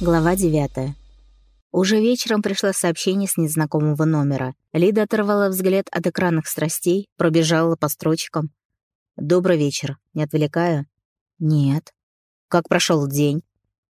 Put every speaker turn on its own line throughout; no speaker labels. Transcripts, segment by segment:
Глава 9. Уже вечером пришло сообщение с незнакомого номера. Лида оторвала взгляд от экранных страстей, пробежала по строчкам. «Добрый вечер. Не отвлекаю?» «Нет». «Как прошел день?»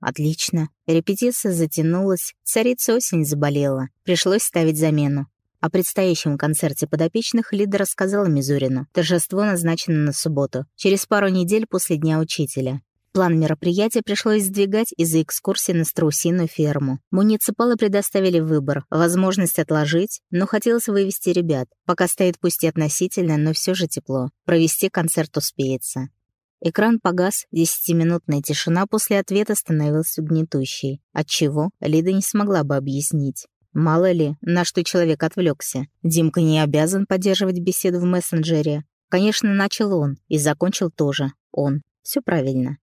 «Отлично. Репетиция затянулась. Царица осень заболела. Пришлось ставить замену. О предстоящем концерте подопечных Лида рассказала Мизурину. Торжество назначено на субботу, через пару недель после Дня Учителя. План мероприятия пришлось сдвигать из-за экскурсии на страусиную ферму. Муниципалы предоставили выбор, возможность отложить, но хотелось вывести ребят. Пока стоит пусть и относительно, но все же тепло. Провести концерт успеется. Экран погас, десятиминутная тишина после ответа становилась угнетущей. Отчего, Лида не смогла бы объяснить. Мало ли, на что человек отвлекся. Димка не обязан поддерживать беседу в мессенджере. Конечно, начал он, и закончил тоже он. Все правильно.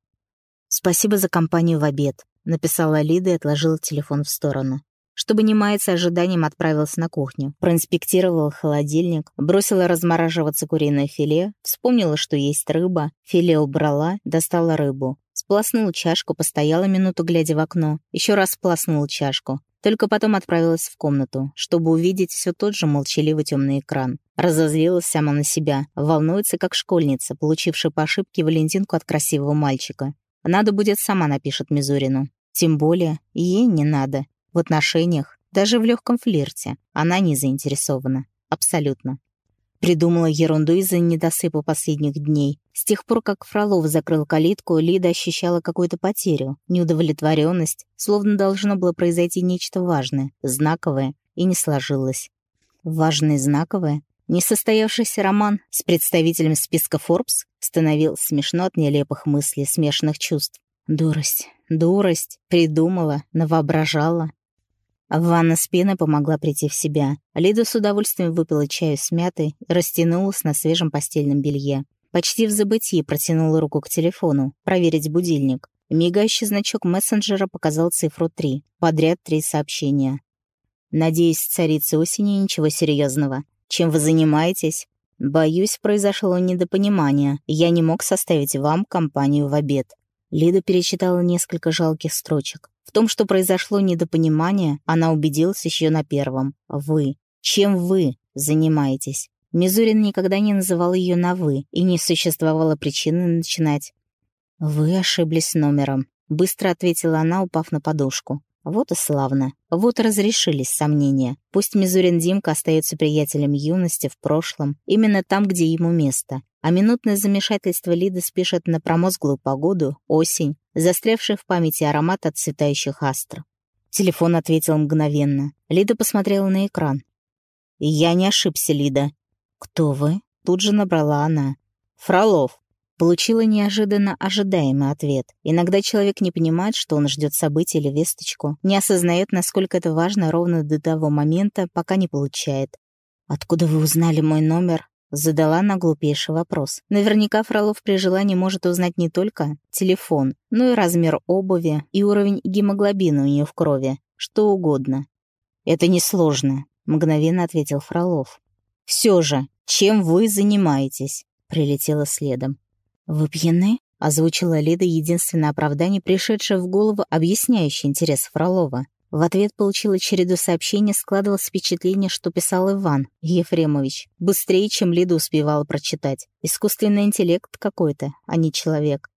«Спасибо за компанию в обед», — написала Лида и отложила телефон в сторону. Чтобы не маяться ожиданием, отправилась на кухню. Проинспектировала холодильник, бросила размораживаться куриное филе, вспомнила, что есть рыба, филе убрала, достала рыбу. Сплоснула чашку, постояла минуту, глядя в окно, еще раз сплоснула чашку. Только потом отправилась в комнату, чтобы увидеть все тот же молчаливый темный экран. Разозлилась сама на себя, волнуется, как школьница, получившая по ошибке Валентинку от красивого мальчика. Надо будет, сама напишет Мизурину. Тем более, ей не надо. В отношениях, даже в легком флирте, она не заинтересована. Абсолютно. Придумала ерунду из-за недосыпа последних дней. С тех пор, как Фролов закрыл калитку, Лида ощущала какую-то потерю, неудовлетворенность, словно должно было произойти нечто важное, знаковое, и не сложилось. Важное и знаковое? Несостоявшийся роман с представителем списка Forbes становился смешно от нелепых мыслей, смешанных чувств. Дурость, дурость, придумала, навоображала. Ванна с пеной помогла прийти в себя. Лида с удовольствием выпила чаю с мятой и растянулась на свежем постельном белье. Почти в забытии протянула руку к телефону, проверить будильник. Мигающий значок мессенджера показал цифру 3. Подряд три сообщения. «Надеюсь, царица осени ничего серьезного. Чем вы занимаетесь? Боюсь, произошло недопонимание. Я не мог составить вам компанию в обед. Лида перечитала несколько жалких строчек. В том, что произошло недопонимание, она убедилась еще на первом. Вы. Чем вы занимаетесь? Мизурин никогда не называл ее на «вы», и не существовало причины начинать. «Вы ошиблись номером», — быстро ответила она, упав на подушку. Вот и славно. Вот разрешились сомнения. Пусть Мизурин Димка остается приятелем юности в прошлом, именно там, где ему место. А минутное замешательство Лиды спишет на промозглую погоду, осень, застрявший в памяти аромат от цветающих астр. Телефон ответил мгновенно. Лида посмотрела на экран. «Я не ошибся, Лида». «Кто вы?» Тут же набрала она. «Фролов». Получила неожиданно ожидаемый ответ. Иногда человек не понимает, что он ждет события или весточку, не осознает, насколько это важно ровно до того момента, пока не получает. «Откуда вы узнали мой номер?» Задала на глупейший вопрос. Наверняка Фролов при желании может узнать не только телефон, но и размер обуви и уровень гемоглобина у нее в крови. Что угодно. «Это несложно», — мгновенно ответил Фролов. «Все же, чем вы занимаетесь?» — прилетело следом. «Вы пьяны?» — озвучила Лида единственное оправдание, пришедшее в голову, объясняющее интерес Фролова. В ответ получила череду сообщений, складывалось впечатление, что писал Иван Ефремович. Быстрее, чем Лида успевала прочитать. Искусственный интеллект какой-то, а не человек.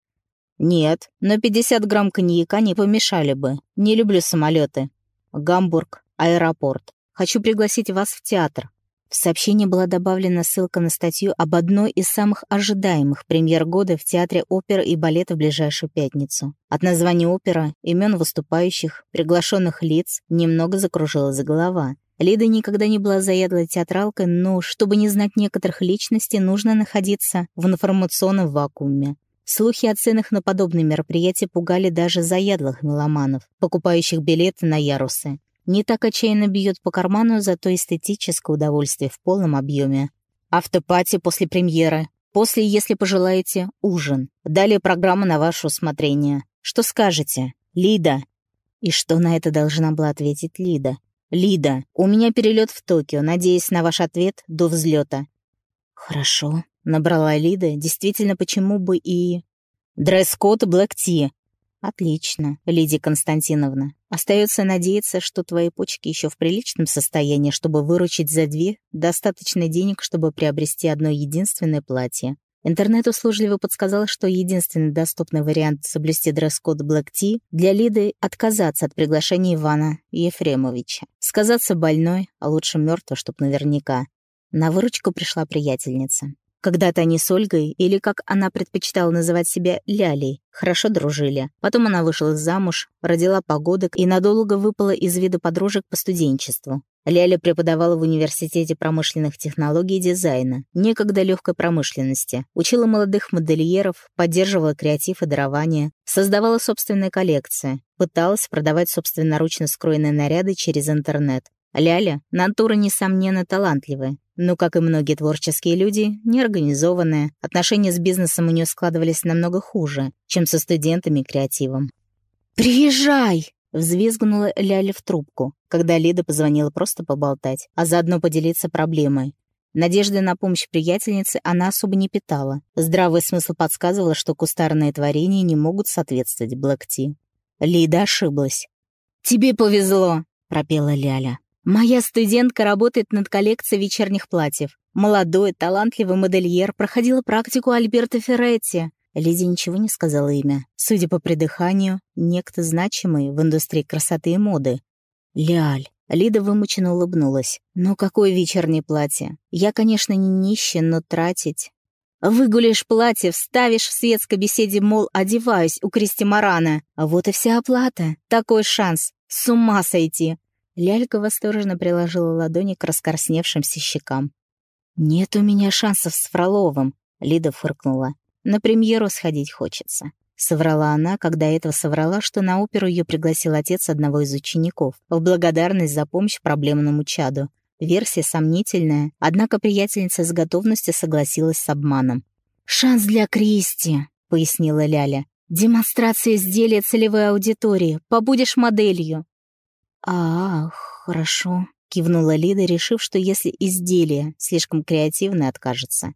«Нет, но 50 грамм коньяка не помешали бы. Не люблю самолеты. Гамбург, аэропорт. Хочу пригласить вас в театр. В сообщении была добавлена ссылка на статью об одной из самых ожидаемых премьер года в Театре оперы и балета в ближайшую пятницу. От названия опера, имен выступающих, приглашенных лиц немного закружилась голова. Лида никогда не была заядлой театралкой, но, чтобы не знать некоторых личностей, нужно находиться в информационном вакууме. Слухи о ценах на подобные мероприятия пугали даже заядлых меломанов, покупающих билеты на ярусы не так отчаянно бьет по карману, зато эстетическое удовольствие в полном объеме. Автопати после премьеры. После, если пожелаете, ужин. Далее программа на ваше усмотрение. Что скажете? Лида. И что на это должна была ответить Лида? Лида, у меня перелет в Токио, надеюсь на ваш ответ до взлета. Хорошо, набрала Лида. Действительно, почему бы и... Дресс-код Блэк Ти. Отлично, Лидия Константиновна. Остается надеяться, что твои почки еще в приличном состоянии, чтобы выручить за две достаточно денег, чтобы приобрести одно единственное платье. Интернет услужливо подсказал, что единственный доступный вариант соблюсти дресс-код Black Tea для Лиды — отказаться от приглашения Ивана Ефремовича. Сказаться больной, а лучше мертвой, чтоб наверняка. На выручку пришла приятельница. Когда-то они с Ольгой, или, как она предпочитала называть себя, Лялей, хорошо дружили. Потом она вышла замуж, родила погодок и надолго выпала из вида подружек по студенчеству. Ляля преподавала в Университете промышленных технологий и дизайна, некогда легкой промышленности, учила молодых модельеров, поддерживала креатив и дарование, создавала собственные коллекции, пыталась продавать собственноручно скроенные наряды через интернет. Ляля — натура, несомненно, талантливая, но, как и многие творческие люди, неорганизованная, отношения с бизнесом у нее складывались намного хуже, чем со студентами и креативом. «Приезжай!» Взвизгнула Ляля в трубку, когда Лида позвонила просто поболтать, а заодно поделиться проблемой. Надежды на помощь приятельнице она особо не питала. Здравый смысл подсказывал, что кустарные творения не могут соответствовать Блэк-Ти. Лида ошиблась. «Тебе повезло», — пропела Ляля. «Моя студентка работает над коллекцией вечерних платьев. Молодой, талантливый модельер проходила практику Альберта Ферретти. Лидия ничего не сказала имя. Судя по придыханию, некто значимый в индустрии красоты и моды. «Ляль». Лида вымученно улыбнулась. «Ну какое вечернее платье? Я, конечно, не нищая, но тратить...» «Выгуляешь платье, вставишь в светской беседе, мол, одеваюсь у Кристи Марана. Вот и вся оплата. Такой шанс. С ума сойти!» Лялька восторженно приложила ладони к раскорсневшимся щекам. «Нет у меня шансов с Фроловым», — Лида фыркнула. На премьеру сходить хочется. Соврала она, когда этого соврала, что на оперу ее пригласил отец одного из учеников в благодарность за помощь проблемному чаду. Версия сомнительная, однако приятельница с готовностью согласилась с обманом. «Шанс для Кристи», — пояснила Ляля. «Демонстрация изделия целевой аудитории. Побудешь моделью». «А, хорошо», — кивнула Лида, решив, что если изделие слишком креативное, откажется.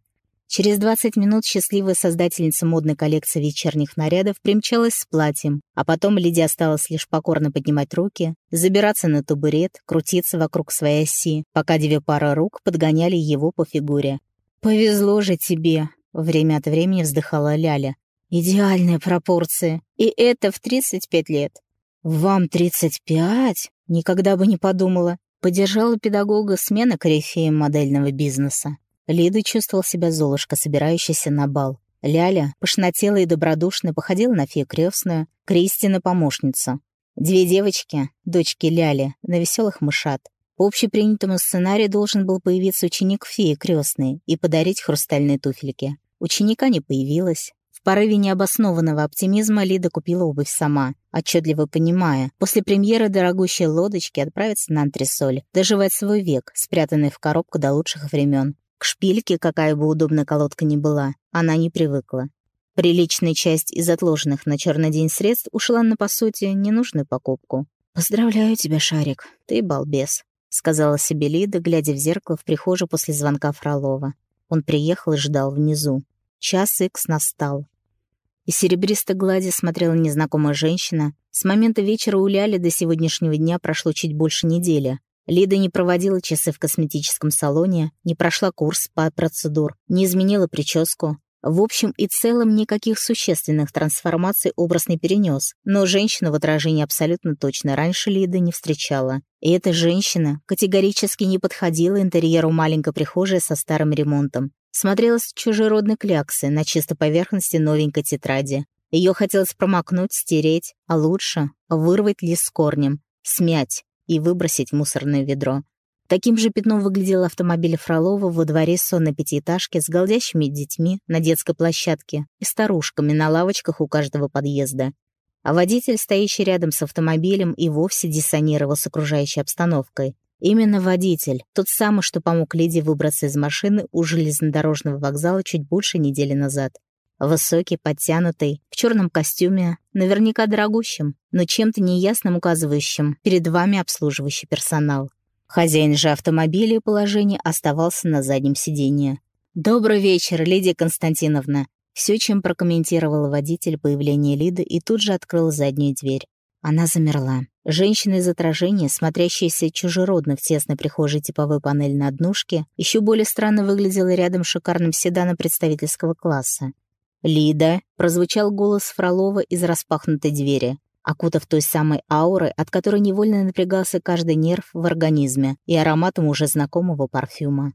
Через 20 минут счастливая создательница модной коллекции вечерних нарядов примчалась с платьем, а потом Лидия осталась лишь покорно поднимать руки, забираться на табурет, крутиться вокруг своей оси, пока две пары рук подгоняли его по фигуре. «Повезло же тебе!» — время от времени вздыхала Ляля. «Идеальные пропорции. И это в 35 лет». «Вам 35? Никогда бы не подумала». Поддержала педагога смена корифеем модельного бизнеса. Лида чувствовал себя Золушка, собирающаяся на бал. Ляля, пышнотелая и добродушная, походила на фею крестную, Кристина — помощницу. Две девочки, дочки Ляли, на веселых мышат. По общепринятому сценарию должен был появиться ученик феи крестной и подарить хрустальные туфельки. Ученика не появилось. В порыве необоснованного оптимизма Лида купила обувь сама, отчетливо понимая, после премьеры дорогущей лодочки отправится на антресоль, доживать свой век, спрятанный в коробку до лучших времен. К шпильке, какая бы удобная колодка ни была, она не привыкла. Приличная часть из отложенных на черный день средств ушла на, по сути, ненужную покупку. «Поздравляю тебя, Шарик, ты балбес», — сказала себе Лида, глядя в зеркало в прихожей после звонка Фролова. Он приехал и ждал внизу. Час икс настал. Из серебристой глади смотрела незнакомая женщина. С момента вечера у Ляли до сегодняшнего дня прошло чуть больше недели. Лида не проводила часы в косметическом салоне, не прошла курс по процедур, не изменила прическу. В общем и целом никаких существенных трансформаций образ не перенес, но женщину в отражении абсолютно точно раньше Лида не встречала. И эта женщина категорически не подходила интерьеру маленькой прихожей со старым ремонтом. Смотрелась чужеродной кляксы на чистой поверхности новенькой тетради. Ее хотелось промокнуть, стереть, а лучше вырвать лист с корнем, смять, и выбросить в мусорное ведро. Таким же пятном выглядел автомобиль Фролова во дворе сонной пятиэтажки с голдящими детьми на детской площадке и старушками на лавочках у каждого подъезда. А водитель, стоящий рядом с автомобилем, и вовсе диссонировал с окружающей обстановкой. Именно водитель, тот самый, что помог Лиде выбраться из машины у железнодорожного вокзала чуть больше недели назад. Высокий, подтянутый, в черном костюме, наверняка дорогущим, но чем-то неясным указывающим перед вами обслуживающий персонал. Хозяин же автомобиля и положения оставался на заднем сиденье. «Добрый вечер, Лидия Константиновна!» Все, чем прокомментировал водитель появление Лиды и тут же открыл заднюю дверь. Она замерла. Женщина из отражения, смотрящаяся чужеродно в тесной прихожей типовой панель на однушке, еще более странно выглядела рядом с шикарным седаном представительского класса. «Лида!» — прозвучал голос Фролова из распахнутой двери, окутав той самой аурой, от которой невольно напрягался каждый нерв в организме и ароматом уже знакомого парфюма.